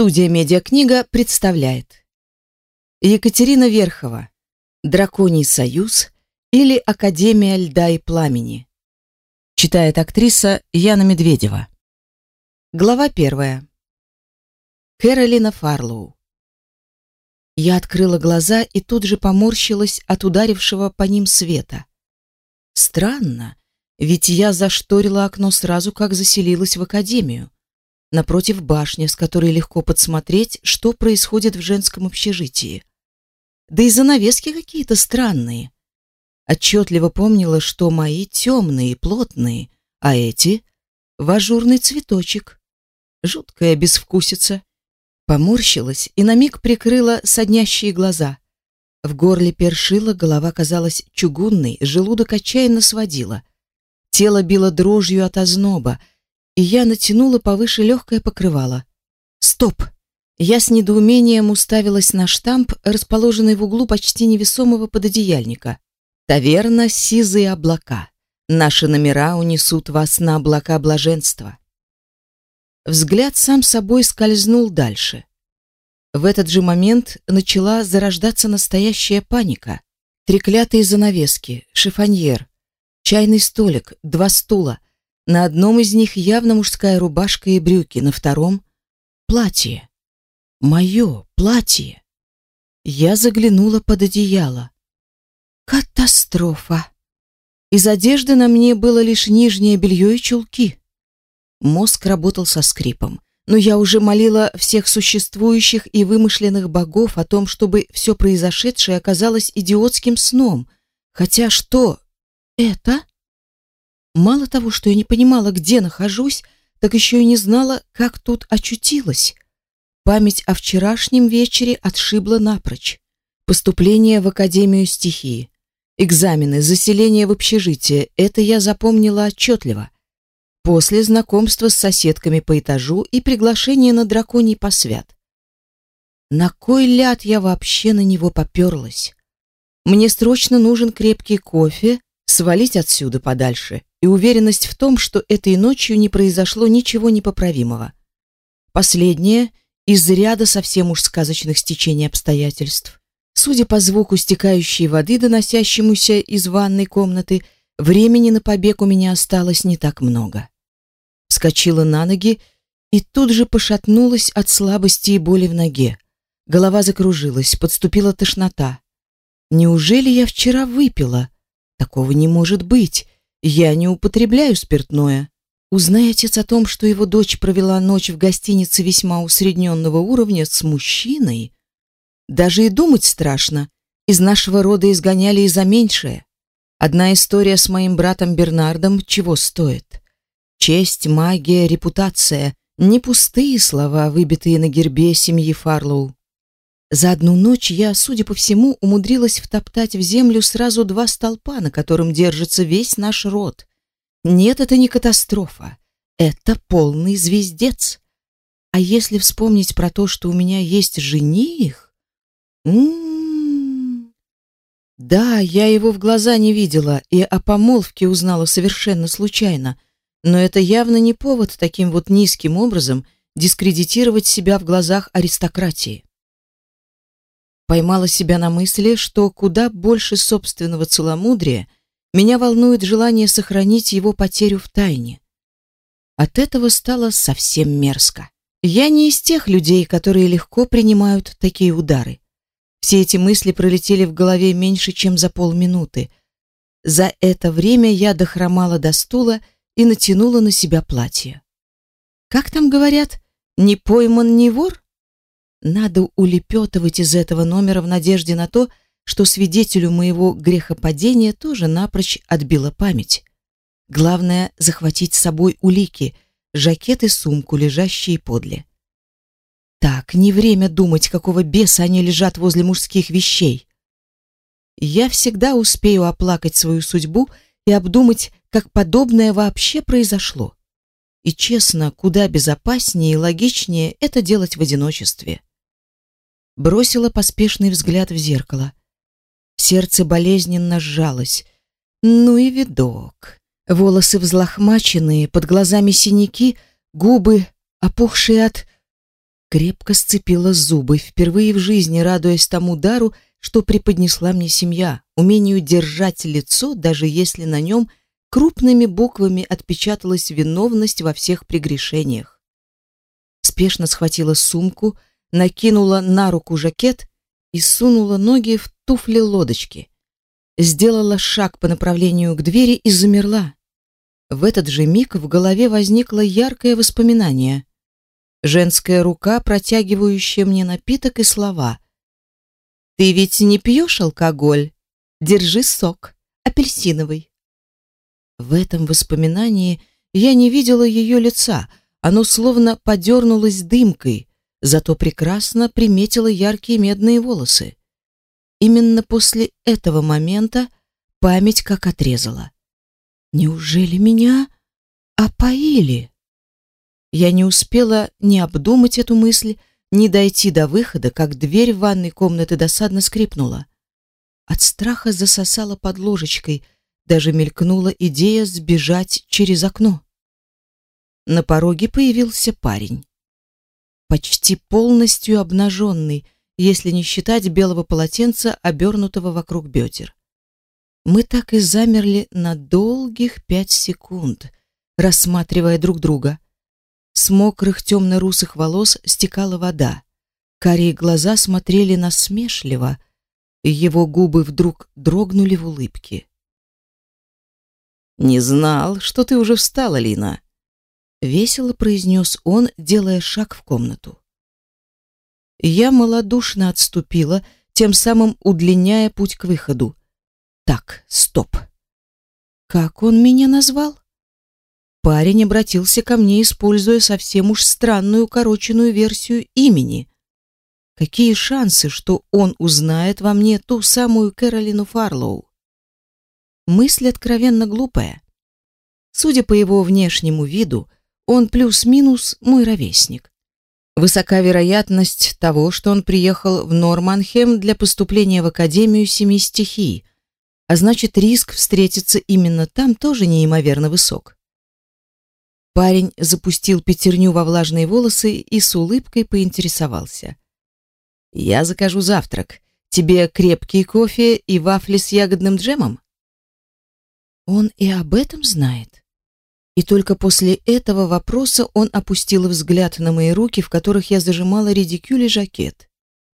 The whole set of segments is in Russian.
Студия «Медиакнига» представляет Екатерина Верхова «Драконий союз» или «Академия льда и пламени». Читает актриса Яна Медведева. Глава первая. Кэролина Фарлоу. Я открыла глаза и тут же поморщилась от ударившего по ним света. Странно, ведь я зашторила окно сразу, как заселилась в академию напротив башни, с которой легко подсмотреть, что происходит в женском общежитии. Да и занавески какие-то странные. Отчетливо помнила, что мои темные, плотные, а эти — в ажурный цветочек. Жуткая безвкусица. Поморщилась и на миг прикрыла соднящие глаза. В горле першило, голова казалась чугунной, желудок отчаянно сводила. Тело било дрожью от озноба, и я натянула повыше легкое покрывало. Стоп! Я с недоумением уставилась на штамп, расположенный в углу почти невесомого пододеяльника. Таверна «Сизые облака». Наши номера унесут вас на облака блаженства. Взгляд сам собой скользнул дальше. В этот же момент начала зарождаться настоящая паника. Треклятые занавески, шифоньер, чайный столик, два стула — на одном из них явно мужская рубашка и брюки, на втором — платье. Мое платье. Я заглянула под одеяло. Катастрофа. Из одежды на мне было лишь нижнее белье и чулки. Мозг работал со скрипом, но я уже молила всех существующих и вымышленных богов о том, чтобы все произошедшее оказалось идиотским сном. Хотя что это? Мало того, что я не понимала, где нахожусь, так еще и не знала, как тут очутилась. Память о вчерашнем вечере отшибла напрочь. Поступление в Академию стихии, экзамены, заселение в общежитие — это я запомнила отчетливо. После знакомства с соседками по этажу и приглашение на драконий посвят. На кой ляд я вообще на него поперлась? Мне срочно нужен крепкий кофе, свалить отсюда подальше и уверенность в том, что этой ночью не произошло ничего непоправимого. Последнее из ряда совсем уж сказочных стечений обстоятельств. Судя по звуку стекающей воды, доносящемуся из ванной комнаты, времени на побег у меня осталось не так много. Вскочила на ноги и тут же пошатнулась от слабости и боли в ноге. Голова закружилась, подступила тошнота. Неужели я вчера выпила? Такого не может быть. Я не употребляю спиртное. Узнай отец о том, что его дочь провела ночь в гостинице весьма усредненного уровня с мужчиной. Даже и думать страшно. Из нашего рода изгоняли и за меньшее. Одна история с моим братом Бернардом чего стоит? Честь, магия, репутация — не пустые слова, выбитые на гербе семьи Фарлоу. За одну ночь я, судя по всему, умудрилась втоптать в землю сразу два столпа, на котором держится весь наш род. Нет, это не катастрофа. Это полный звездец. А если вспомнить про то, что у меня есть жених... М -м -м. Да, я его в глаза не видела и о помолвке узнала совершенно случайно, но это явно не повод таким вот низким образом дискредитировать себя в глазах аристократии. Поймала себя на мысли, что куда больше собственного целомудрия меня волнует желание сохранить его потерю в тайне. От этого стало совсем мерзко. Я не из тех людей, которые легко принимают такие удары. Все эти мысли пролетели в голове меньше, чем за полминуты. За это время я дохромала до стула и натянула на себя платье. Как там говорят, не пойман не вор? Надо улепетывать из этого номера в надежде на то, что свидетелю моего грехопадения тоже напрочь отбила память. Главное — захватить с собой улики, жакет и сумку, лежащие подле. Так, не время думать, какого беса они лежат возле мужских вещей. Я всегда успею оплакать свою судьбу и обдумать, как подобное вообще произошло. И честно, куда безопаснее и логичнее это делать в одиночестве бросила поспешный взгляд в зеркало. Сердце болезненно сжалось. Ну и видок. Волосы взлохмаченные, под глазами синяки, губы опухшие от... крепко сцепила зубы, впервые в жизни радуясь тому дару, что преподнесла мне семья, умению держать лицо, даже если на нем крупными буквами отпечаталась виновность во всех прегрешениях. Спешно схватила сумку, накинула на руку жакет и сунула ноги в туфли-лодочки. Сделала шаг по направлению к двери и замерла. В этот же миг в голове возникло яркое воспоминание. Женская рука, протягивающая мне напиток и слова. «Ты ведь не пьешь алкоголь? Держи сок, апельсиновый». В этом воспоминании я не видела ее лица, оно словно подернулось дымкой, зато прекрасно приметила яркие медные волосы. Именно после этого момента память как отрезала. Неужели меня опоили? Я не успела ни обдумать эту мысль, ни дойти до выхода, как дверь в ванной комнаты досадно скрипнула. От страха засосала под ложечкой, даже мелькнула идея сбежать через окно. На пороге появился парень почти полностью обнаженный, если не считать белого полотенца, обернутого вокруг бедер. Мы так и замерли на долгих пять секунд, рассматривая друг друга. С мокрых темно-русых волос стекала вода. Карие глаза смотрели насмешливо, и его губы вдруг дрогнули в улыбке. «Не знал, что ты уже встала, Лина», весело произнес он, делая шаг в комнату. Я малодушно отступила, тем самым удлиняя путь к выходу. Так, стоп. Как он меня назвал? Парень обратился ко мне, используя совсем уж странную укороченную версию имени. Какие шансы, что он узнает во мне ту самую Кэролину Фарлоу? Мысль откровенно глупая. Судя по его внешнему виду, он плюс-минус мой ровесник. Высока вероятность того, что он приехал в Норманхем для поступления в Академию Семи Стихий, а значит, риск встретиться именно там тоже неимоверно высок. Парень запустил пятерню во влажные волосы и с улыбкой поинтересовался. «Я закажу завтрак. Тебе крепкий кофе и вафли с ягодным джемом?» Он и об этом знает. И только после этого вопроса он опустил взгляд на мои руки, в которых я зажимала редикюль и жакет.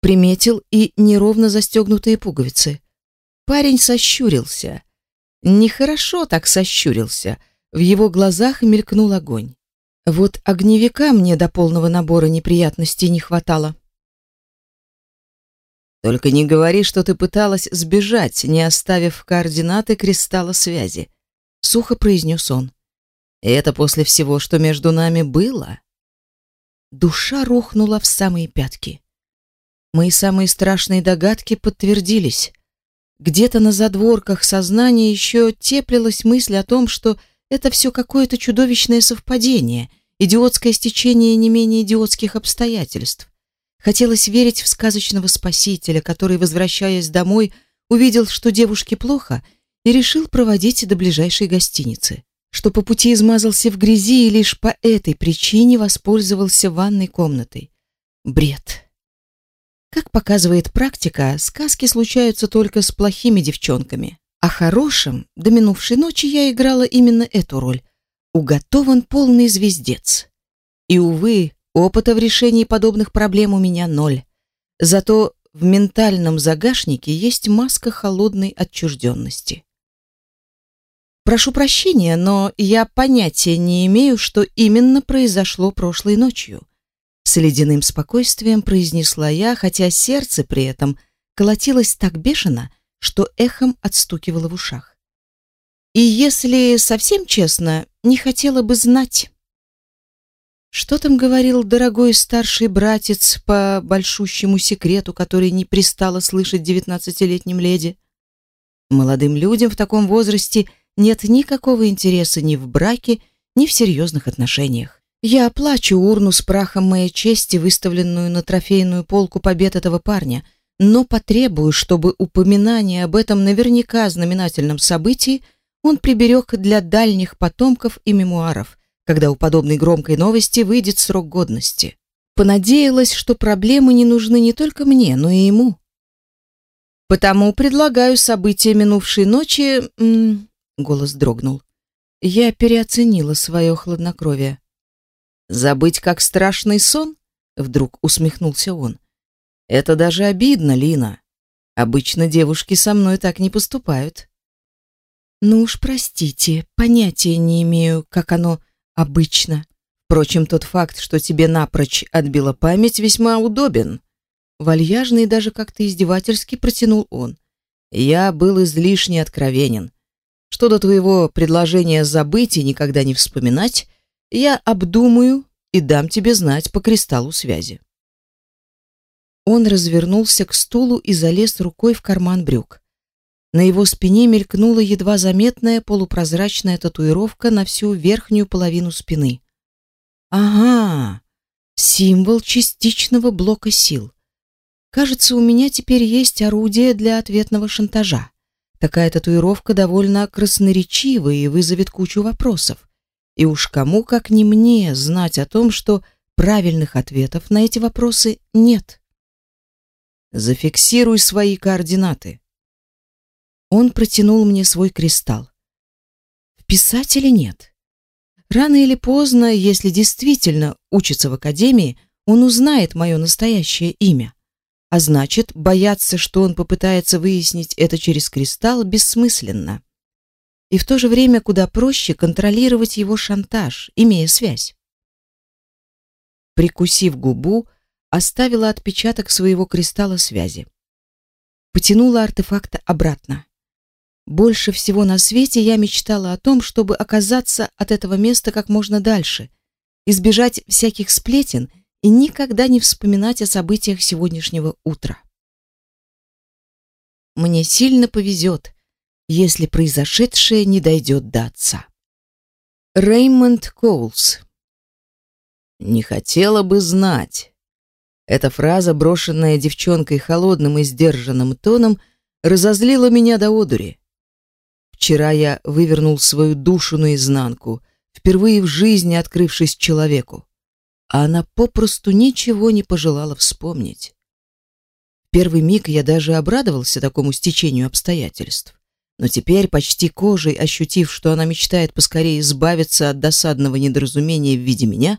Приметил и неровно застегнутые пуговицы. Парень сощурился. Нехорошо так сощурился. В его глазах мелькнул огонь. Вот огневика мне до полного набора неприятностей не хватало. Только не говори, что ты пыталась сбежать, не оставив координаты кристалла связи, сухо произнес он. И это после всего, что между нами было. Душа рухнула в самые пятки. Мои самые страшные догадки подтвердились. Где-то на задворках сознания еще теплилась мысль о том, что это все какое-то чудовищное совпадение, идиотское стечение не менее идиотских обстоятельств. Хотелось верить в сказочного спасителя, который, возвращаясь домой, увидел, что девушке плохо, и решил проводить до ближайшей гостиницы что по пути измазался в грязи и лишь по этой причине воспользовался ванной комнатой. Бред. Как показывает практика, сказки случаются только с плохими девчонками. А хорошим до минувшей ночи я играла именно эту роль. Уготован полный звездец. И, увы, опыта в решении подобных проблем у меня ноль. Зато в ментальном загашнике есть маска холодной отчужденности. Прошу прощения, но я понятия не имею, что именно произошло прошлой ночью. С ледяным спокойствием произнесла я, хотя сердце при этом колотилось так бешено, что эхом отстукивало в ушах. И если совсем честно, не хотела бы знать. Что там говорил дорогой старший братец по большущему секрету, который не пристало слышать девятнадцатилетним леди? Молодым людям в таком возрасте – нет никакого интереса ни в браке, ни в серьезных отношениях. Я оплачу урну с прахом моей чести, выставленную на трофейную полку побед этого парня, но потребую, чтобы упоминание об этом наверняка знаменательном событии он приберег для дальних потомков и мемуаров, когда у подобной громкой новости выйдет срок годности. понадеялась, что проблемы не нужны не только мне, но и ему. Потому предлагаю события минувшей ночи... М голос дрогнул. Я переоценила свое хладнокровие. Забыть как страшный сон? Вдруг усмехнулся он. Это даже обидно, Лина. Обычно девушки со мной так не поступают. Ну уж простите, понятия не имею, как оно обычно. Впрочем, тот факт, что тебе напрочь отбила память, весьма удобен. Вальяжно и даже как-то издевательски протянул он. Я был излишне откровенен. Что до твоего предложения забыть и никогда не вспоминать, я обдумаю и дам тебе знать по кристаллу связи. Он развернулся к стулу и залез рукой в карман брюк. На его спине мелькнула едва заметная полупрозрачная татуировка на всю верхнюю половину спины. Ага, символ частичного блока сил. Кажется, у меня теперь есть орудие для ответного шантажа. Такая татуировка довольно красноречива и вызовет кучу вопросов. И уж кому, как не мне, знать о том, что правильных ответов на эти вопросы нет. Зафиксируй свои координаты. Он протянул мне свой кристалл. Вписать или нет? Рано или поздно, если действительно учится в академии, он узнает мое настоящее имя. А значит, бояться, что он попытается выяснить это через кристалл, бессмысленно. И в то же время куда проще контролировать его шантаж, имея связь. Прикусив губу, оставила отпечаток своего кристалла связи. Потянула артефакт обратно. Больше всего на свете я мечтала о том, чтобы оказаться от этого места как можно дальше, избежать всяких сплетен и никогда не вспоминать о событиях сегодняшнего утра. Мне сильно повезет, если произошедшее не дойдет до отца. Реймонд Коулс Не хотела бы знать. Эта фраза, брошенная девчонкой холодным и сдержанным тоном, разозлила меня до одури. Вчера я вывернул свою душу наизнанку, впервые в жизни открывшись человеку, а она попросту ничего не пожелала вспомнить. Первый миг я даже обрадовался такому стечению обстоятельств, но теперь, почти кожей ощутив, что она мечтает поскорее избавиться от досадного недоразумения в виде меня,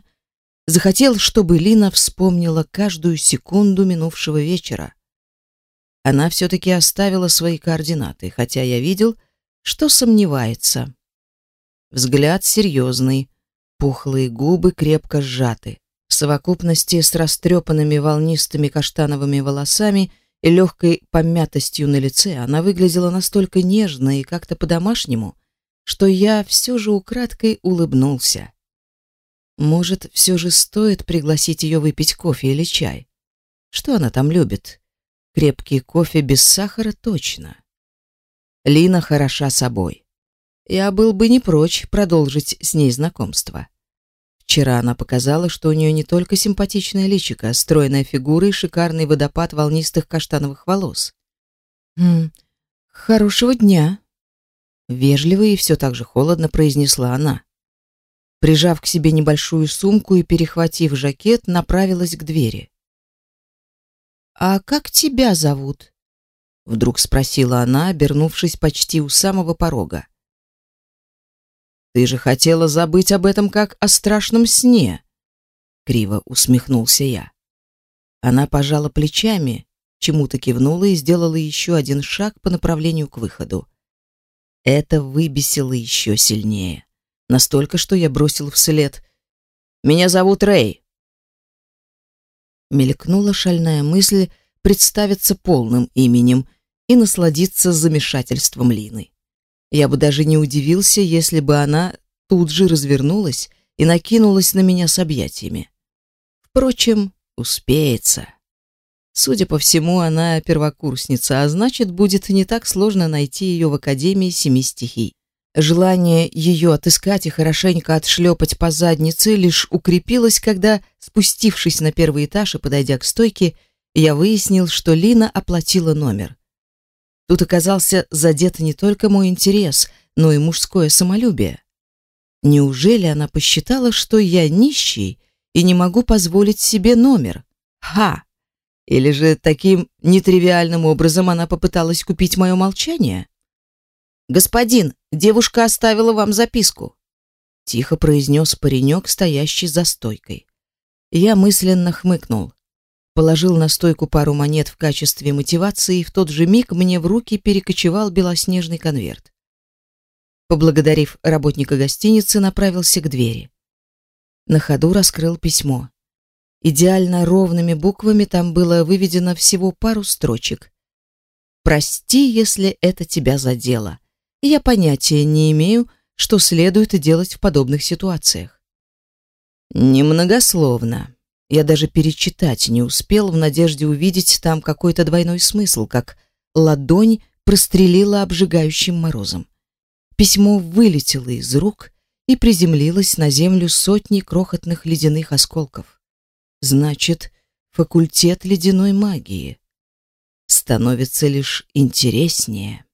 захотел, чтобы Лина вспомнила каждую секунду минувшего вечера. Она все-таки оставила свои координаты, хотя я видел, что сомневается. Взгляд серьезный, пухлые губы крепко сжаты. В совокупности с растрепанными волнистыми каштановыми волосами и легкой помятостью на лице она выглядела настолько нежно и как-то по-домашнему, что я все же украдкой улыбнулся. Может, все же стоит пригласить ее выпить кофе или чай? Что она там любит? Крепкий кофе без сахара точно. Лина хороша собой. Я был бы не прочь продолжить с ней знакомство. Вчера она показала, что у нее не только симпатичное личико, стройная фигура и шикарный водопад волнистых каштановых волос. «Хм, хорошего дня!» Вежливо и все так же холодно произнесла она. Прижав к себе небольшую сумку и перехватив жакет, направилась к двери. «А как тебя зовут?» Вдруг спросила она, обернувшись почти у самого порога. «Ты же хотела забыть об этом, как о страшном сне!» Криво усмехнулся я. Она пожала плечами, чему-то кивнула и сделала еще один шаг по направлению к выходу. Это выбесило еще сильнее. Настолько, что я бросил вслед. «Меня зовут Рэй!» Мелькнула шальная мысль представиться полным именем, и насладиться замешательством Лины. Я бы даже не удивился, если бы она тут же развернулась и накинулась на меня с объятиями. Впрочем, успеется. Судя по всему, она первокурсница, а значит, будет не так сложно найти ее в Академии Семи Стихий. Желание ее отыскать и хорошенько отшлепать по заднице лишь укрепилось, когда, спустившись на первый этаж и подойдя к стойке, я выяснил, что Лина оплатила номер. Тут оказался задет не только мой интерес, но и мужское самолюбие. Неужели она посчитала, что я нищий и не могу позволить себе номер. Ха! Или же таким нетривиальным образом она попыталась купить мое молчание? «Господин, девушка оставила вам записку», — тихо произнес паренек, стоящий за стойкой. Я мысленно хмыкнул. Положил на стойку пару монет в качестве мотивации, и в тот же миг мне в руки перекочевал белоснежный конверт. Поблагодарив работника гостиницы, направился к двери. На ходу раскрыл письмо. Идеально ровными буквами там было выведено всего пару строчек. «Прости, если это тебя задело. Я понятия не имею, что следует делать в подобных ситуациях». Немногословно. Я даже перечитать не успел в надежде увидеть там какой-то двойной смысл, как ладонь прострелила обжигающим морозом. Письмо вылетело из рук и приземлилось на землю сотни крохотных ледяных осколков. Значит, факультет ледяной магии становится лишь интереснее.